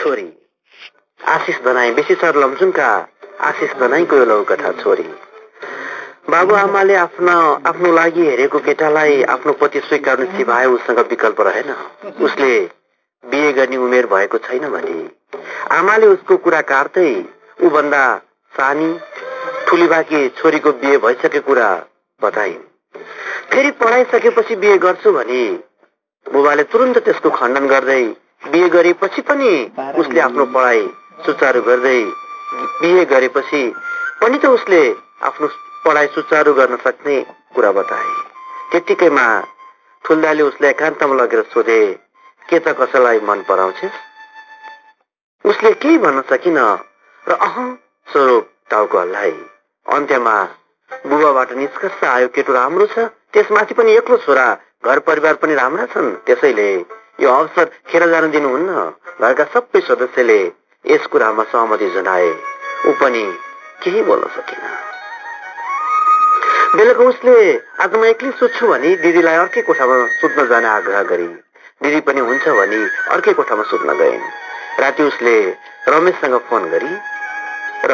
छोरी। आशिष दनाई बेसी सर लम्जुङका आशिष दनाईको यो लौकथा छोरी। बाबुआमाले आफ्नो आफ्नो लागि हेरेको केटालाई आफ्नो पति स्वीकार्नु सिभाए उसँग विकल्प रहेन। उसले बिहे गर्ने उमेर भएको छैन भने आमाले उसको कुरा काट्दै ऊभन्दा सानी ठुली बाँकी छोरीको बिहे भइसकेको कुरा बताइन्। फेरि पढाइसकेपछि बिहे गर्छु भने बुबाले तुरन्त त्यसको खण्डन गर्दै बिहे गरेपछि पनि उसले आफ्नो पढाइ सुचारू गर्दै बिहे गरेपछि पनि त उसले आफ्नो पढाइ सुचारू गर्न सक्ने कुरा बताए। त्यत्तिकैमा ठुल्दाले उसलाई एकान्तमा लगेर सोधे के त कसैलाई मन पराउँछेस् उसले केही भन्न सकिन र अह स्वरूप टाउको हल्लाए। अन्त्यमा बुबाबाट निष्कर्ष आयो केटो राम्रो छ? त्यसमाथि पनि एक्लो छोरा घर परिवार पनि राम्रा छन्? त्यसैले यो अवसर खेर जान दिनुहुन्न। घरका सबै सदस्यले यस कुरामा सहमति जनाए। ऊ पनि केही बोल्न सकिन। बेलुका उसले आज म एक्लै सुत्छु भने दिदीलाई अर्कै कोठामा सुत्न जाने आग्रह गरी। दिदी पनि हुन्छ भने अर्कै कोठामा सुत्न गइन्। राति उसले रमेशसँग फोन गरी र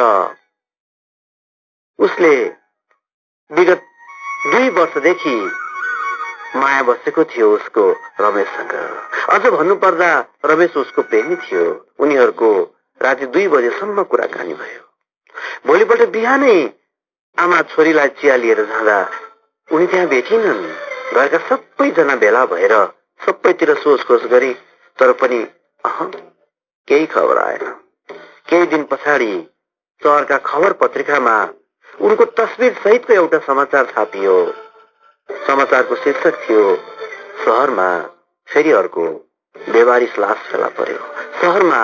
उसले विगत दुई वर्षदेखि माया बसेको थियो उसको रमेशसँग। अझ भन्नुपर्दा रमेश उसको प्रेमी थियो। उनीहरूको राति दुई बजेसम्म कुराकानी भयो। भोलिपल्ट बिहानै आमा छोरीलाई चिया लिएर जाँदा उनी त्यहाँ भेटिनन्। घरका सबैजना भेला भएर सबैतिर सोचखोज गरे तर पनि अह केही खबर आएन। केही दिन पछाडि सहरका खबर पत्रिकामा उनको तस्विर सहितको एउटा समाचार छापियो। समाचारको शीर्षक थियो सहरमा फेरि अर्को बेवारिस लास फेला पर्यो। सहरमा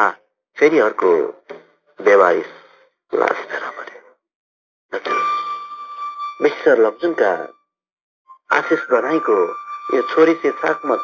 फेरि अर्को बेवारिस लास फेला पर्यो। मिस्टर लप्जुङका आशिष बनाईको यो छोरी शीर्षकमा